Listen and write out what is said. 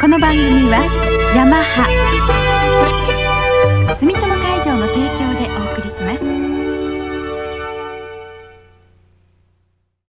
この番組はヤマハ。